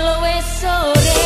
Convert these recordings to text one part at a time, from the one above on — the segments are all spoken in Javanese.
lo es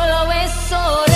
always so